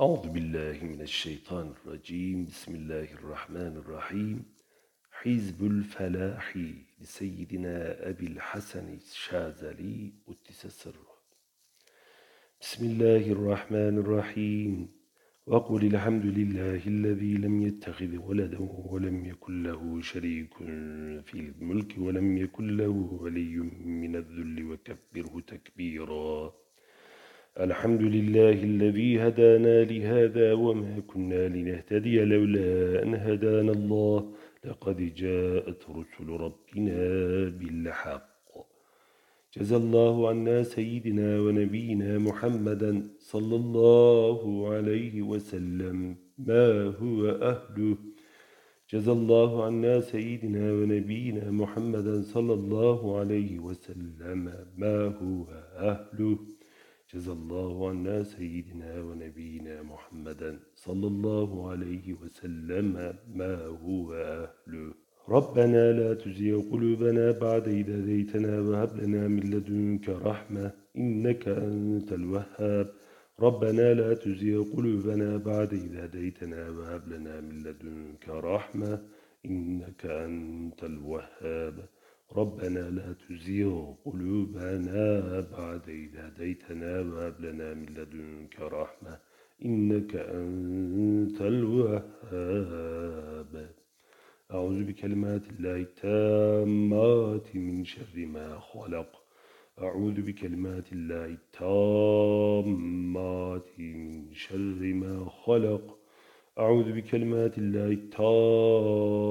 أعوذ بالله من الشيطان الرجيم. بسم الله الرحمن الرحيم. حزب الفلاح لسيدنا أبي الحسن الشاذلي قدس سره. بسم الله الرحمن الرحيم. وقل الحمد لله الذي لم يتخذ ولدا ولم يكن له شريك في الملك ولم يكن له ولي من الذل وكبره تكبيراً. الحمد لله الذي هدانا لهذا وما كنا لنهتدي لولا أن هدانا الله. لقد جاءت رسل ربنا بالحق. جزى الله عنا سيدنا ونبينا محمدا صلى الله عليه وسلم. ما هو أهله؟ جزى الله عنا سيدنا ونبينا محمدا صلى الله عليه وسلم. ما هو أهله؟ جزى الله عنا سيدنا ونبينا محمدا صلى الله عليه وسلم ما هو أهله. ربنا لا تزيغ قلوبنا بعد إذا هديتنا وهب لنا من لدنك رحمة إنك أنت الوهاب. ربنا لا تزيغ قلوبنا بعد إذا هديتنا وهب لنا من لدنك رحمة إنك أنت الوهاب. ربنا لا تزيغ قلوبنا بعد إذ هديتنا وهب لنا من لدنك رحمة إنك أنت الوهاب. أعوذ بكلمات الله التامات من شر ما خلق. أعوذ بكلمات الله التامات من شر ما خلق. أعوذ بكلمات الله التامات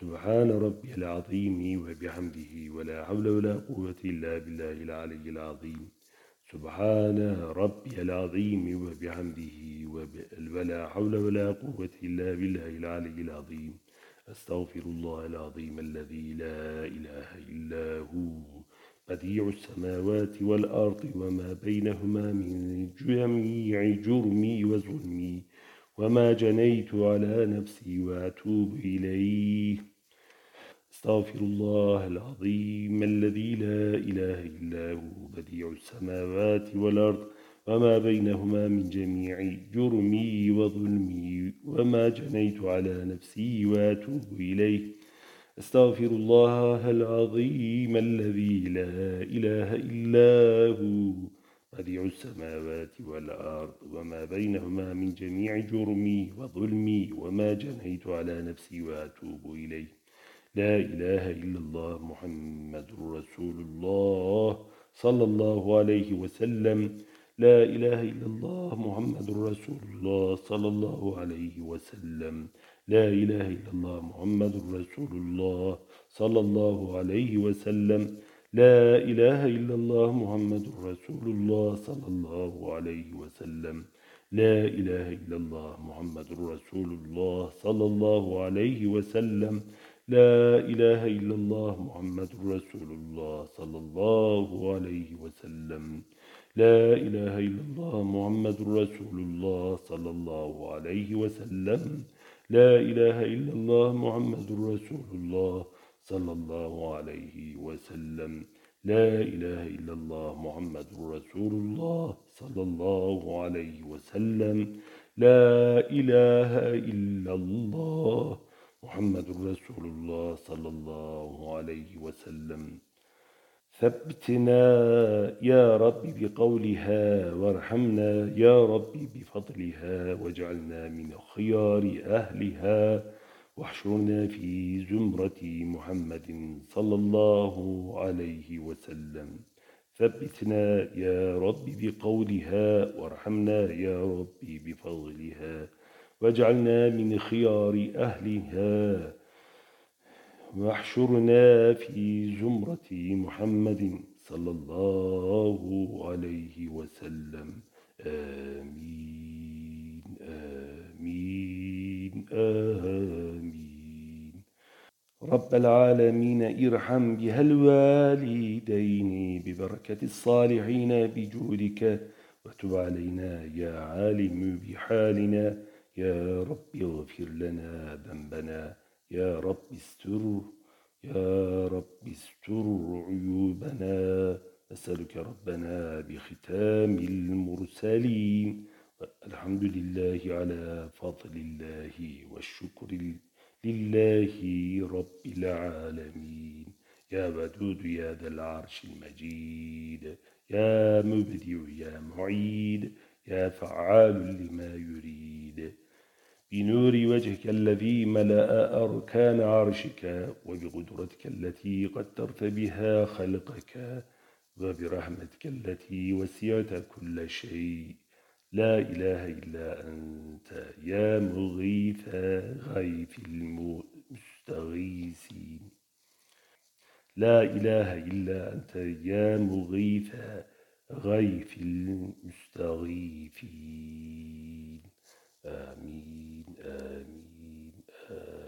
سبحان ربي العظيم وبحمده ولا حول ولا قوة إلا بالله العلي العظيم. سبحان ربي العظيم وبحمده ولا حول ولا قوة إلا بالله العلي العظيم. أستغفر الله العظيم الذي لا إله إلا هو. بديع السماوات والأرض وما بينهما من جميع جرمي وظلمي. وما جنيت على نفسي وأتوب إليه استغفر الله العظيم الذي لا إله إلا هو بديع السماوات والأرض وما بينهما من جميع جرمي وظلمي وما جنيت على نفسي وأتوب إليه استغفر الله العظيم الذي لا إله إلا هو بديع السماوات والأرض وما بينهما من جميع جرمي وظلمي وما جنيت على نفسي وأتوب إليه. لا إله إلا الله محمد رسول الله صلى الله عليه وسلم. لا إله إلا الله محمد رسول الله صلى الله عليه وسلم. لا إله إلا الله محمد رسول الله صلى الله عليه وسلم. لا إله إلا الله محمد رسول الله صلى الله عليه وسلم. لا إله إلا الله محمد رسول الله صلى الله عليه وسلم. لا إله إلا الله محمد رسول الله صلى الله عليه وسلم. لا إله إلا الله محمد رسول الله صلى الله عليه وسلم. لا إله إلا الله محمد رسول الله صلى الله عليه وسلم. لا إله إلا الله محمد رسول الله صلى الله عليه وسلم. لا إله إلا الله محمد رسول الله صلى الله عليه وسلم. ثبتنا يا رب بقولها وارحمنا يا رب بفضلها واجعلنا من خيار أهلها. واحشرنا في زمرة محمد صلى الله عليه وسلم. ثبتنا يا رب بقولها وارحمنا يا رب بفضلها واجعلنا من خيار أهلها. واحشرنا في زمرة محمد صلى الله عليه وسلم. آمين رب العالمين ارحم بها الوالدين ببركة الصالحين بجودك وتب علينا يا عالم بحالنا يا رب اغفر لنا ذنبنا يا رب استر يا رب استر عيوبنا أسألك ربنا بختام المرسلين الحمد لله على فضل الله والشكر لله رب العالمين. يا ودود يا ذا العرش المجيد. يا مبدع يا معيد. يا فعال لما يريد. بنور وجهك الذي ملأ أركان عرشك وبقدرتك التي قدرت بها خلقك وبرحمتك التي وسعت كل شيء. لا إله إلا أنت يا مغيث غيث المستغيثين. لا إله إلا أنت يا مغيث غيث المستغيثين. آمين آمين آمين.